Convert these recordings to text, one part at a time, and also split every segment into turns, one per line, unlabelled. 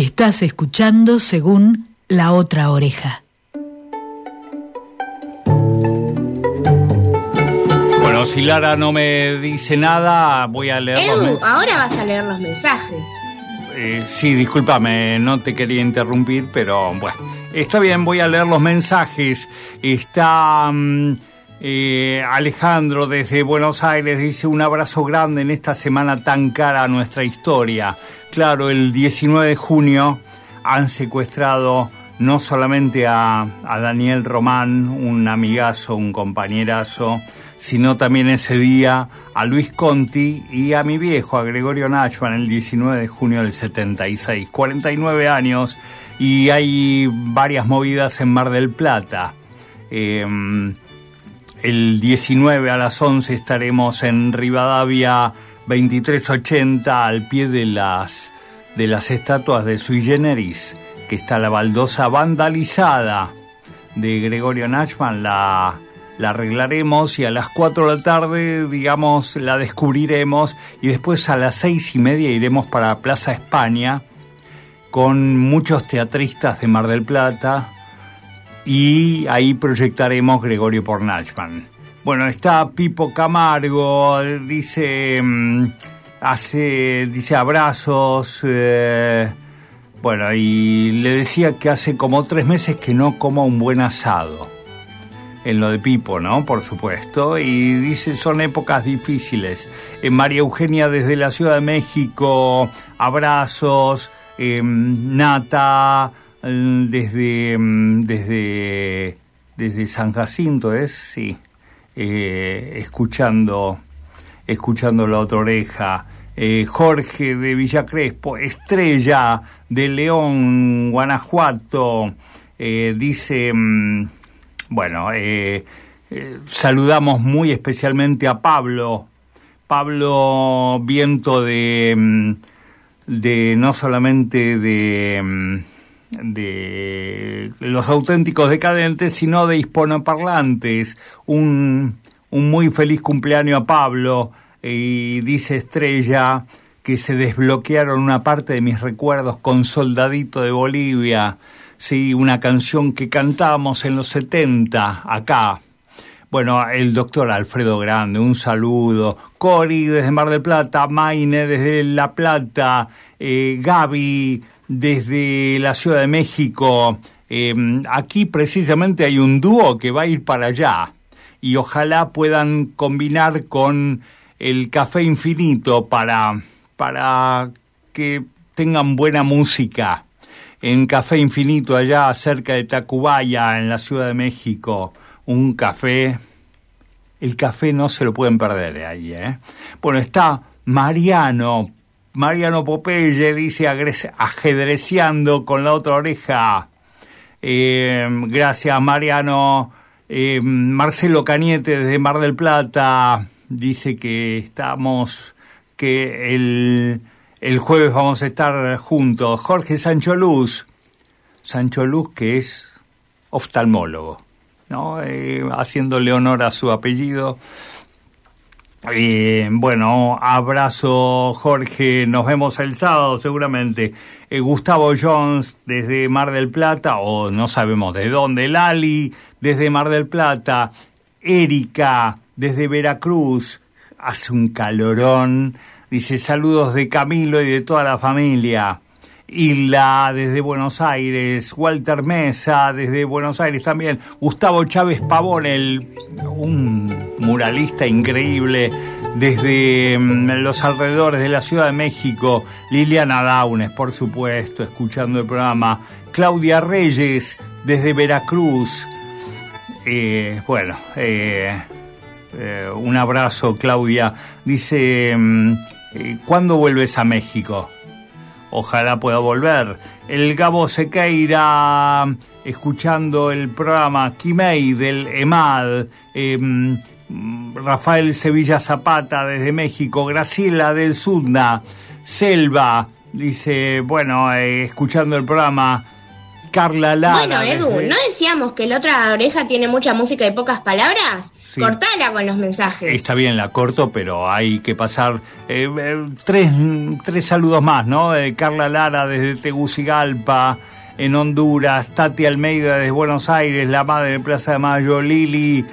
Estás escuchando según la otra oreja.
Bueno, si Lara no me dice nada, voy a leer los
Edu,
men-
ahora vas a leer los mensajes.
Eh, sí, discúlpame, no te quería interrumpir, pero bueno, está bien, voy a leer los mensajes. Está mm, eh, Alejandro desde Buenos Aires, dice un abrazo grande en esta semana tan cara a nuestra historia. Claro, el 19 de junio han secuestrado no solamente a, Daniel Román, un amigazo, un compañerazo, sino también ese día a Luis Conti y a mi viejo, a Gregorio Nachman, el 19 de junio del 76, 49 años, y hay varias movidas en Mar del Plata. Eh, el 19 a las 11 estaremos en Rivadavia 2380 al pie de las, de las estatuas de Sui Generis, que está la baldosa vandalizada de Gregorio Nachman, la, la arreglaremos y a las 4 de la tarde, digamos, la descubriremos. Y después a las seis y media iremos para Plaza España con muchos teatristas de Mar del Plata y ahí proyectaremos Gregorio por Nachman. Bueno, está Pipo Camargo, dice, mm, hace, dice abrazos, eh, bueno, y le decía que hace como tres meses que no coma un buen asado. En lo de Pipo, ¿no? Por supuesto. Y dice, son épocas difíciles. En María Eugenia desde la Ciudad de México, abrazos, eh, Nata, eh, desde, mm, desde, desde San Jacinto, ¿es? Sí. Eh, escuchando, escuchando la otra oreja. Eh, Jorge de Villa Crespo, Estrella de León, Guanajuato, eh, dice, mm, bueno, saludamos muy especialmente a Pablo, Pablo Viento de, mm, de no solamente de, de los auténticos decadentes, sino de hispanoparlantes. Un, un muy feliz cumpleaños a Pablo y dice Estrella que se desbloquearon una parte de mis recuerdos con Soldadito de Bolivia, sí, una canción que cantábamos en los 70 acá. Bueno, el doctor Alfredo Grande, un saludo. Cori desde Mar del Plata, Maine desde La Plata, eh, Gaby desde la Ciudad de México. Eh, aquí precisamente hay un dúo que va a ir para allá y ojalá puedan combinar con el café infinito para, para que tengan buena música. En Café Infinito, allá cerca de Tacubaya, en la Ciudad de México, un café. El café no se lo pueden perder ahí, ¿eh? Bueno, está Mariano. Mariano Popeye dice ajedreceando con la otra oreja. Eh, gracias, Mariano. Eh, Marcelo Cañete desde Mar del Plata dice que estamos, que el, el jueves vamos a estar juntos. Jorge Sancho Luz, Sancho Luz que es oftalmólogo, ¿no? Eh, haciéndole honor a su apellido. Eh, bueno, abrazo Jorge, nos vemos el sábado seguramente. Eh, Gustavo Jones desde Mar del Plata, o no sabemos de dónde, Lali desde Mar del Plata, Erika desde Veracruz, hace un calorón, dice saludos de Camilo y de toda la familia. Isla desde Buenos Aires, Walter Mesa desde Buenos Aires también, Gustavo Chávez Pavón, el, un muralista increíble desde mm, los alrededores de la Ciudad de México, Liliana Daunes, por supuesto, escuchando el programa, Claudia Reyes desde Veracruz, eh, bueno, eh, eh, un abrazo Claudia, dice, mm, eh, ¿cuándo vuelves a México? Ojalá pueda volver. El Gabo Sequeira, escuchando el programa Kimei del EMAD. mm, Rafael Sevilla Zapata desde México. Graciela del Sudna. Selva, dice, bueno, eh, escuchando el programa. Carla Lara.
Bueno, Edu,
desde-
¿no decíamos que la otra oreja tiene mucha música y pocas palabras?
Sí.
Cortala con los mensajes.
Está bien, la corto, pero hay que pasar eh, eh, tres, tres saludos más, ¿no? Eh, Carla Lara desde Tegucigalpa, en Honduras, Tati Almeida desde Buenos Aires, la madre de Plaza de Mayo, Lili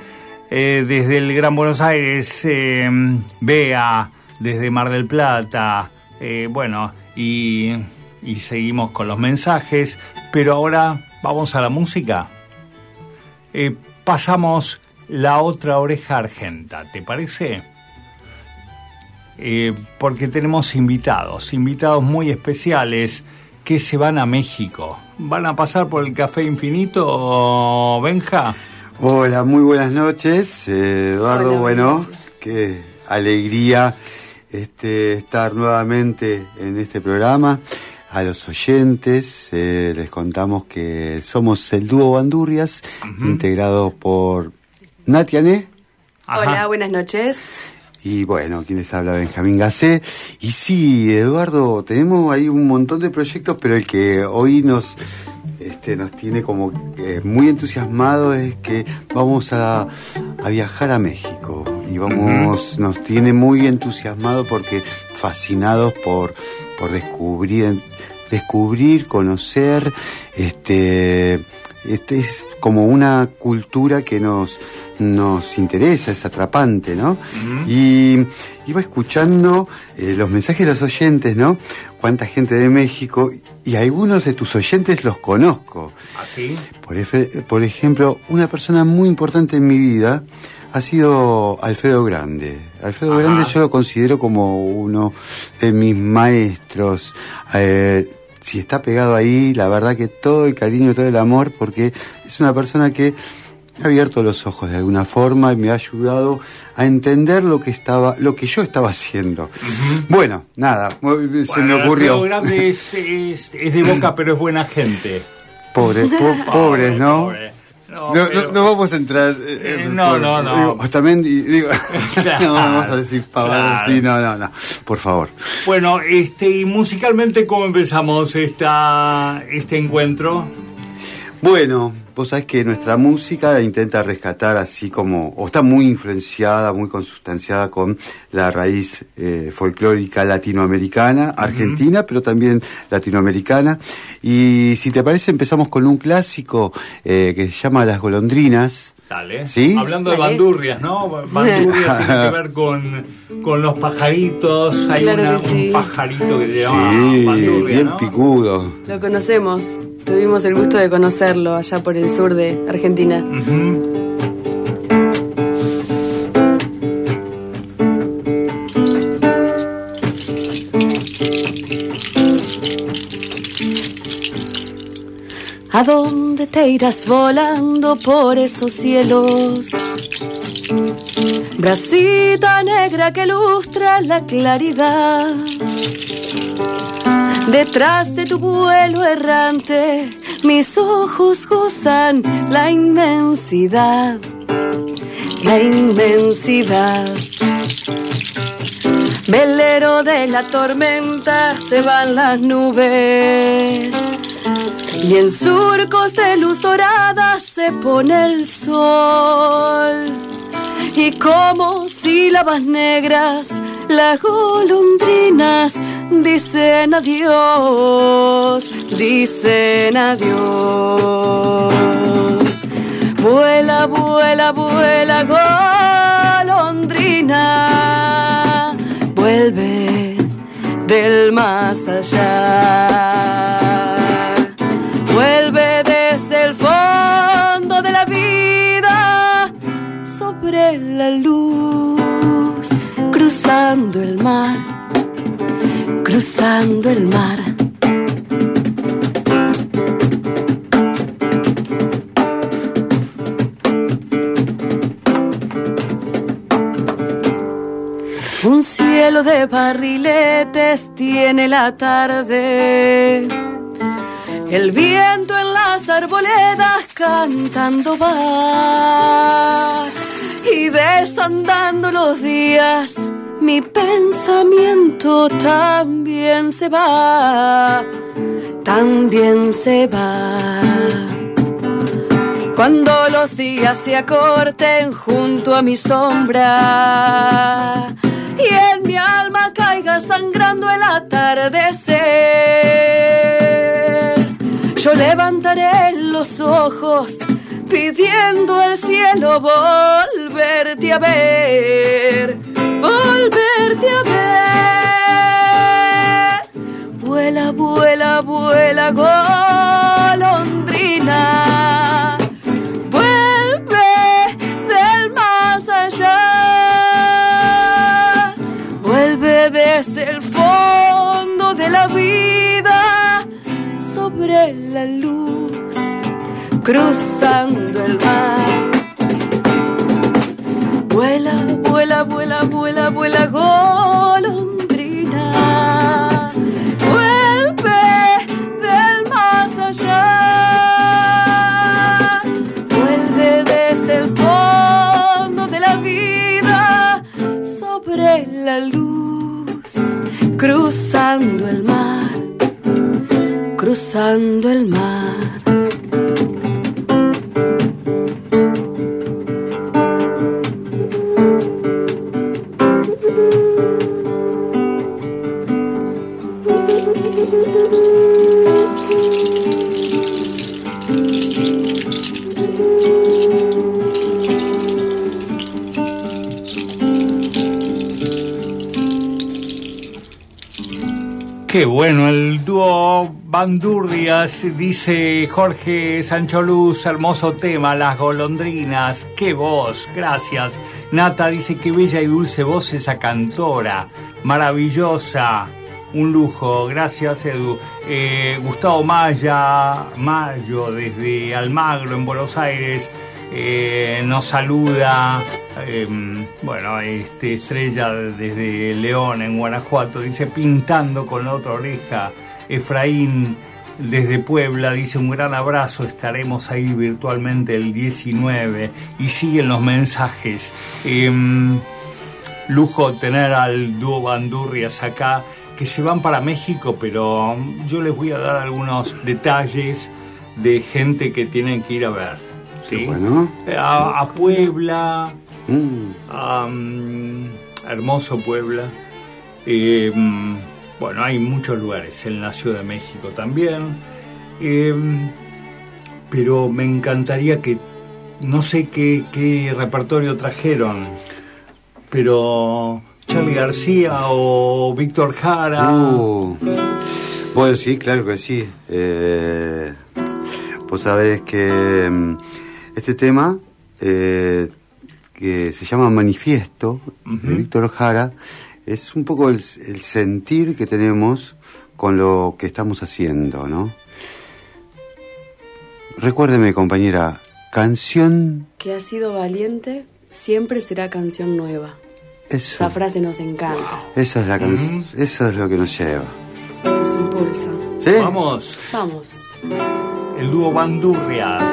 eh, desde el Gran Buenos Aires, eh, Bea desde Mar del Plata, bueno, y, y seguimos con los mensajes, pero ahora vamos a la música. Eh, pasamos la otra oreja argenta, ¿te parece? Eh, porque tenemos invitados, invitados muy especiales que se van a México. ¿Van a pasar por el Café Infinito, Benja?
Hola, muy buenas noches, eh, Eduardo.
Hola,
bueno,
noches.
qué alegría este, estar nuevamente en este programa. A los oyentes eh, les contamos que somos el dúo Bandurrias, integrado por Natiané.
Hola, buenas noches.
y bueno, quienes habla Benjamín Gacé. Y sí, Eduardo, tenemos ahí un montón de proyectos, pero el que hoy nos, este, nos tiene como eh, muy entusiasmado es que vamos a, a viajar a México. Y vamos, nos tiene muy entusiasmado porque fascinados por, por descubrir, descubrir, conocer, este, este es como una cultura que nos, nos interesa, es atrapante, ¿no? Y iba escuchando eh, los mensajes de los oyentes, ¿no? Cuánta gente de México, y algunos de tus oyentes los conozco.
¿Así?
Por, efe- por ejemplo, una persona muy importante en mi vida ha sido Alfredo Grande. Alfredo
Ajá.
Grande yo lo considero como uno de mis maestros. Eh, si está pegado ahí, la verdad que todo el cariño, todo el amor, porque es una persona que me ha abierto los ojos de alguna forma y me ha ayudado a entender lo que estaba, lo que yo estaba haciendo. Bueno, nada, se me
Alfredo
ocurrió.
Grande es, es- es de boca, pero es buena gente.
Pobre, po- pobres, ¿no?
Pobre. No,
No,
pero-
no, no vamos a entrar. eh,
no,
por-
no, no.
Digo, Otamendi, digo.
Claro,
no vamos a decir pavadas.
claro.
Sí, no, no, no. Por favor.
Bueno, este, y musicalmente, ¿cómo empezamos esta, este encuentro?
Bueno, vos sabés que nuestra música intenta rescatar así como, o está muy influenciada, muy consustanciada con la raíz eh, folclórica latinoamericana, argentina, pero también latinoamericana. Y si te parece, empezamos con un clásico eh, que se llama Las golondrinas.
Dale.
¿Sí?
Hablando de bandurrias, ¿no? Bandurrias tiene que ver con, con los pajaritos. Hay
Claro
una-
que sí.
un pajarito que se llama
Sí,
bandurria,
bien
¿no?
picudo.
Lo conocemos. Tuvimos el gusto de conocerlo allá por el sur de Argentina.
Ujú.
¿A dónde te irás volando por esos cielos? Bracita negra que lustra la claridad. Detrás de tu vuelo errante, mis ojos gozan la inmensidad, la inmensidad. Velero de la tormenta se van las nubes. Y en surcos de luz dorada se pone el sol. Y como sílabas negras, las golondrinas dicen adiós, dicen adiós. Vuela, vuela, vuela, golondrina, vuelve del más allá. Vuelve desde el fondo de la vida sobre la luz, cruzando el mar, cruzando el mar. Un cielo de barriletes tiene la tarde. El viento en las arboledas cantando va. Y desandando los días, mi pensamiento también se va. también se va. Cuando los días se acorten junto a mi sombra y en mi alma caiga sangrando el atardecer, levantaré los ojos pidiendo al cielo volverte a ver, volverte a ver. Vuela, vuela, vuela, golondrina. Luz cruzando el mar. Vuela, vuela, vuela, vuela, vuela, golondrina.
Qué bueno, el dúo Bandurrias, dice Jorge Sancho Luz, hermoso tema, las golondrinas, qué voz, gracias. Nata dice qué bella y dulce voz esa cantora, maravillosa, un lujo, gracias Edu. Eh, Gustavo Maya, Mayo, desde Almagro, en Buenos Aires, eh, nos saluda. Eh, bueno, este Estrella desde León, en Guanajuato, dice pintando con la otra oreja. Efraín desde Puebla dice un gran abrazo, estaremos ahí virtualmente el 19 y siguen los mensajes. Em, lujo tener al dúo Bandurrias acá que se van para México, pero yo les voy a dar algunos detalles de gente que tienen que ir a ver. ¿sí?
Bueno.
A, a Puebla,
Mm.
a, hermoso Puebla. Eh, mm, bueno, hay muchos lugares en la Ciudad de México también. Eh, pero me encantaría que, no sé qué, qué repertorio trajeron, pero Charlie García o Víctor Jara.
Uh. Bueno, sí, claro que sí. Eh, vos sabés que mm, este tema, eh, que se llama Manifiesto, de. Víctor Jara, es un poco el, el sentir que tenemos con lo que estamos haciendo, ¿no? Recuérdeme, compañera, canción...
Que ha sido valiente, siempre será canción nueva.
Eso,
Esa frase nos encanta,
esa es la can- eso es lo que nos lleva.
nos impulsa.
¿Sí?
Vamos,
Vamos.
el dúo Bandurrias.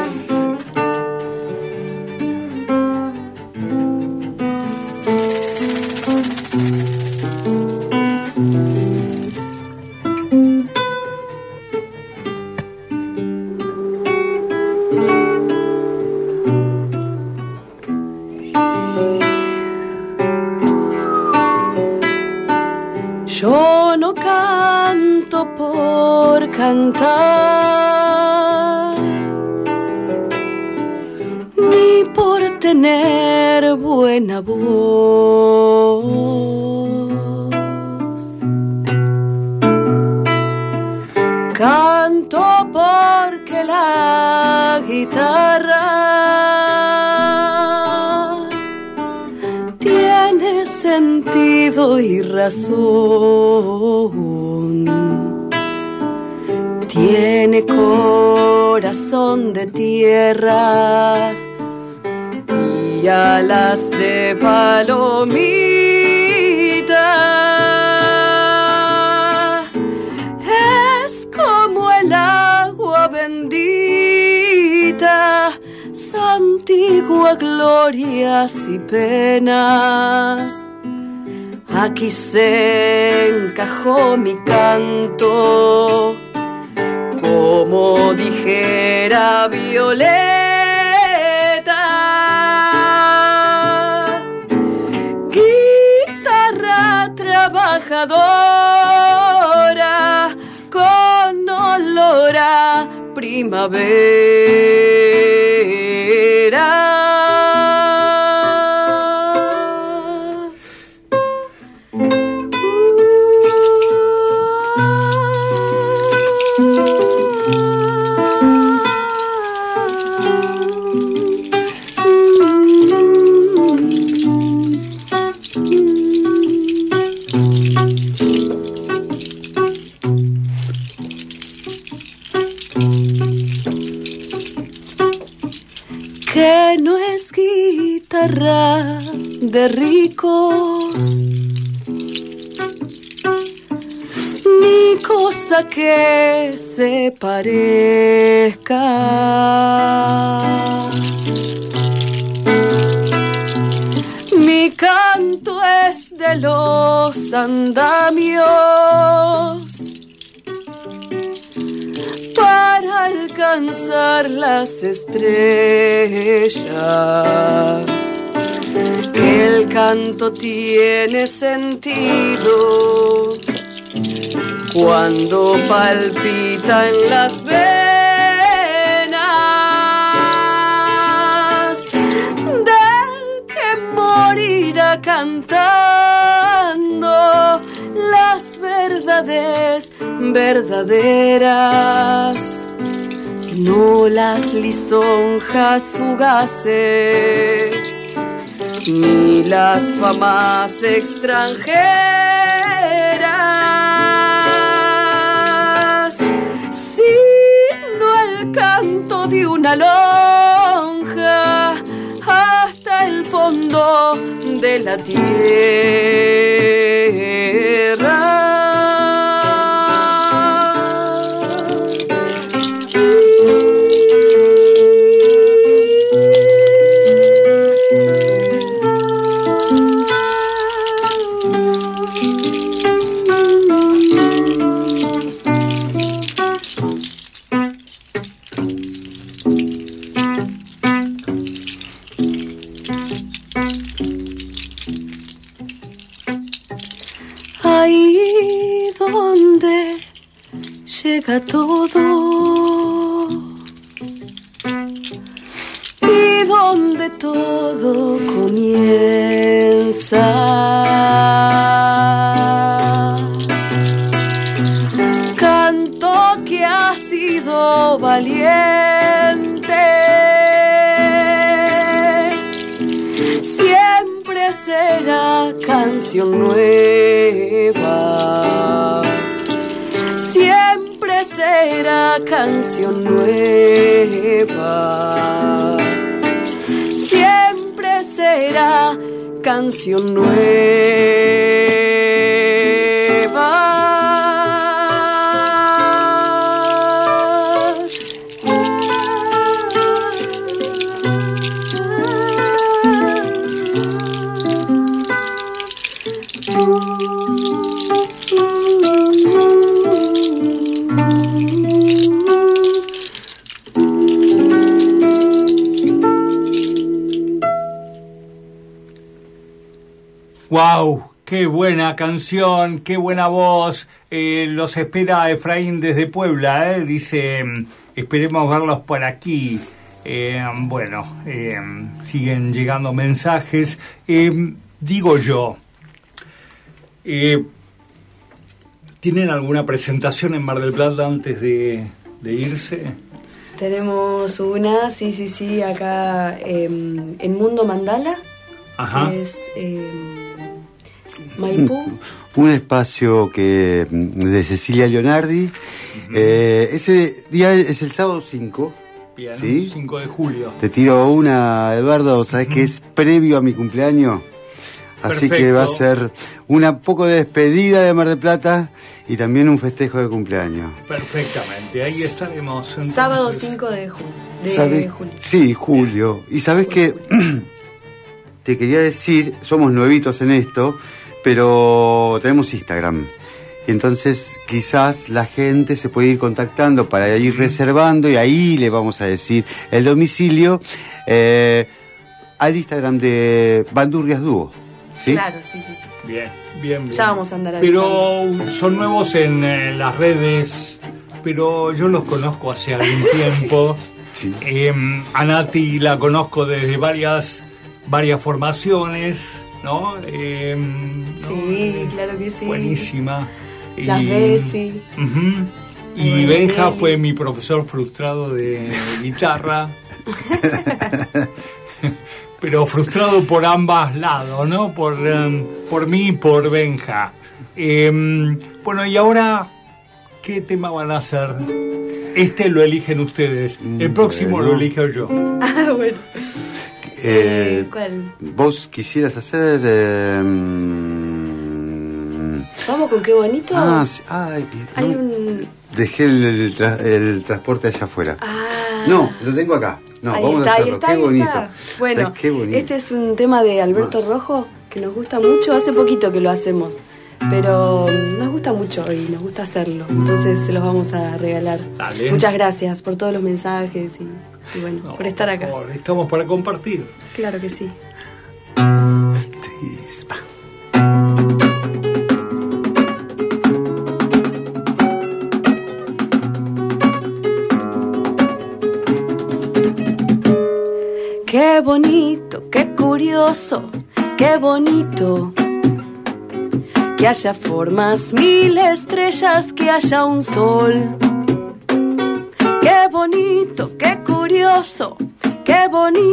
Ni por tener buena voz. Canto porque la guitarra tiene sentido y razón. Tiene corazón de tierra y alas de palomita. Es como el agua bendita, santigua glorias y penas. Aquí se encajó mi canto como dijera Violeta. Guitarra trabajadora con olor a primavera. De ricos ni cosa que se parezca. Mi canto es de los andamios para alcanzar las estrellas. El canto tiene sentido. Cuando palpita en las venas del que morirá cantando las verdades verdaderas. No las lisonjas fugaces ni las famas extranjeras, sino el canto de una lonja hasta el fondo de la tierra. Canción nueva.
Buena canción! ¡Qué buena voz! Eh, los espera Efraín desde Puebla, ¿eh? Dice, esperemos verlos por aquí. Eh, bueno, siguen llegando mensajes. Digo yo, ¿tienen alguna presentación en Mar del Plata antes de, de irse?
Tenemos una, sí, sí, sí, acá em, en Mundo Mandala,
Ajá.
que es em, Maipú.
Un espacio que mm, de Cecilia Leonardi. Eh, ese día es el sábado 5.
Bien,
¿Sí?
5 de julio.
Te tiro una, Eduardo, ¿sabes que es previo a mi cumpleaños? Así que va a ser una poco de despedida de Mar del Plata y también un festejo de cumpleaños.
Perfectamente, ahí estaremos. entonces.
Sábado 5 de, ju- de
¿Sabes?
julio.
Sí, julio. Y sabes que te quería decir, somos nuevitos en esto, pero tenemos Instagram. y entonces quizás la gente se puede ir contactando para ir reservando y ahí le vamos a decir el domicilio eh, al Instagram de Bandurrias Dúo. ¿sí?
Claro, sí, sí, sí.
Bien, bien, bien.
Ya vamos a andar
Pero son nuevos en eh, las redes, pero yo los conozco hace algún tiempo.
Sí.
Eh, a Nati la conozco desde varias, varias formaciones, ¿no? Eh, ¿no?
Sí,
Eh,
claro que sí.
Buenísima.
Las Bessie.
Ujú. Y
Bueno,
Benja fue mi profesor frustrado de guitarra. Pero frustrado por ambas lados, ¿no? Por, em, por mí y por Benja. Em, bueno, y ahora, ¿qué tema van a hacer? Este lo eligen ustedes. El próximo
Bueno.
lo elijo yo.
Ah, bueno.
Eh,
Eh, ¿Cuál?
¿Vos quisieras hacer... eh, mm,
Vamos con qué bonito.
ah, sí, ay,
Hay
no,
un.
Dejé el, el tra- el transporte allá afuera.
Ah.
No, lo tengo acá. No,
ahí
vamos
está,
a
ahí
hacerlo.
está,
qué
ahí
bonito.
está. Bueno,
¿Sabes qué bonito?
este es un tema de Alberto
Más.
Rojo que nos gusta mucho. Hace poquito que lo hacemos, pero nos gusta mucho y nos gusta hacerlo. Entonces se los vamos a regalar.
Dale.
Muchas gracias por todos los mensajes y, y bueno,
No,
por estar acá.
favor, estamos para compartir.
Claro que sí. Qué bonito, qué curioso, qué bonito. Que haya formas, mil estrellas, que haya un sol. Qué bonito.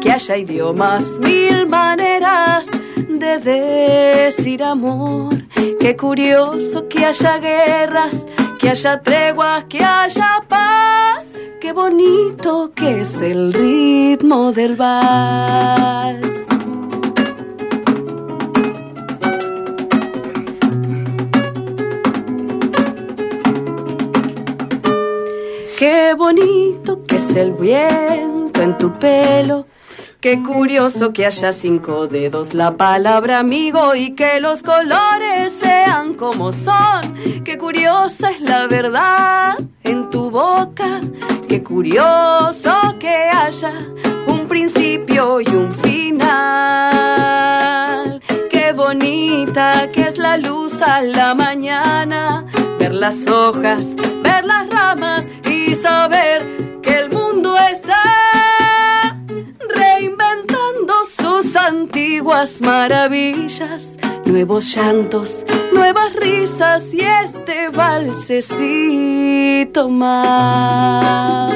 Que haya idiomas, mil maneras de decir amor. Qué curioso que haya guerras, que haya treguas, que haya paz. Qué bonito que es el ritmo del vals. Qué bonito que es el viento en tu pelo. Qué curioso que haya cinco dedos la palabra amigo y que los colores sean como son. Qué curiosa es la verdad en tu boca. Qué curioso que haya un principio y un final. Qué bonita que es la luz a la mañana. Ver las hojas, ver las ramas que el mundo está reinventando sus antiguas maravillas, nuevos llantos, nuevas risas y este valsecito más.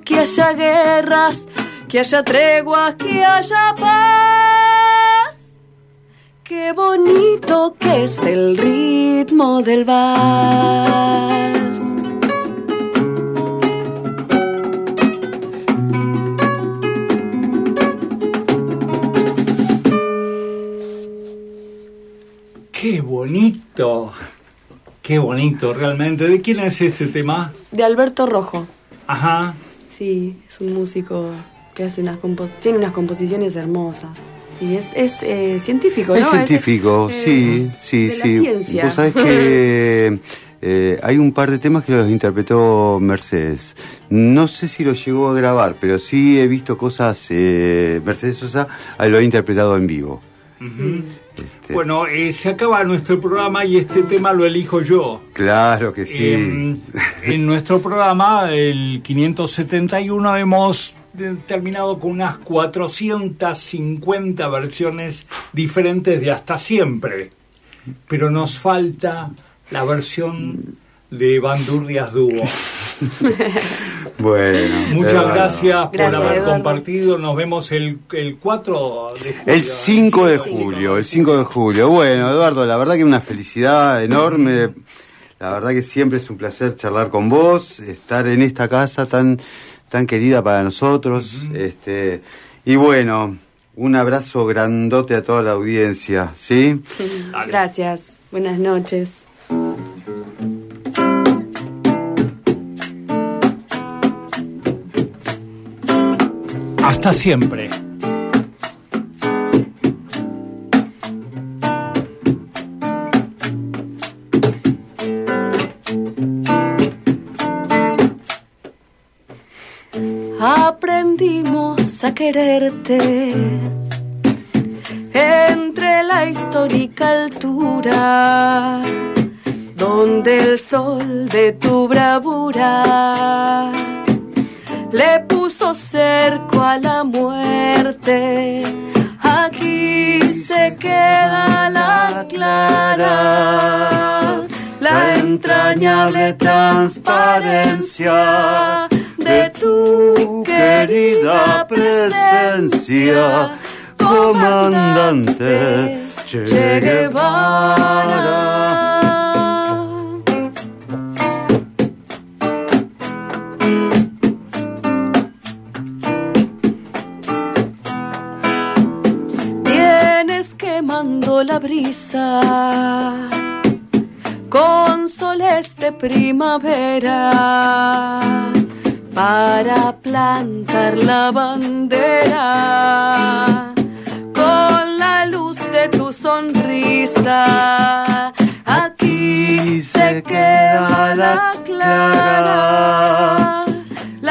Que haya guerras, que haya treguas, que haya paz. Qué bonito que es el ritmo del vals.
¡Qué bonito! ¡Qué bonito realmente! ¿De quién es este tema?
De Alberto Rojo.
Ajá.
Sí, es un músico que hace unas tiene unas composiciones hermosas. Sí, es, es eh, científico, ¿no?
Es científico,
eh,
sí, sí,
de la
sí.
ciencia.
Vos sabés que eh, hay un par de temas que los interpretó Mercedes. No sé si los llegó a grabar, pero sí he visto cosas. eh, Mercedes Sosa lo ha interpretado en vivo. Este,
Bueno, eh, se acaba nuestro programa y este tema lo elijo yo.
Claro que sí.
En, en nuestro programa, el 571, hemos terminado con unas 450 versiones diferentes de Hasta Siempre. Pero nos falta la versión de Bandurrias Dúo.
Bueno.
Muchas gracias por
Gracias,
haber
Eduardo.
compartido. Nos vemos el, el 4 de julio.
El 5 de julio, el 5 de julio. Bueno, Eduardo, la verdad que una felicidad enorme. La verdad que siempre es un placer charlar con vos, estar en esta casa tan, tan querida para nosotros. este, y bueno, un abrazo grandote a toda la audiencia, ¿sí?
Dale.
Gracias. Buenas noches.
Hasta siempre.
Aprendimos a quererte entre la histórica altura, donde el sol de tu bravura le puso cerco a la muerte. Aquí se queda la clara, la entrañable transparencia de tu querida presencia, comandante Che Guevara. La brisa con soles de primavera para plantar la bandera con la luz de tu sonrisa. Aquí se queda la clara,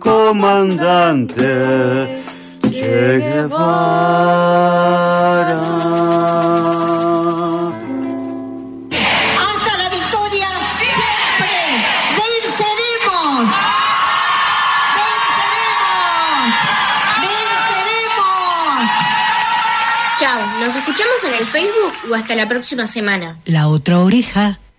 comandante Che Guevara.
Hasta la victoria siempre. Venceremos. Venceremos. Venceremos.
Chao, nos escuchamos en el Facebook o hasta la próxima semana.
La otra oreja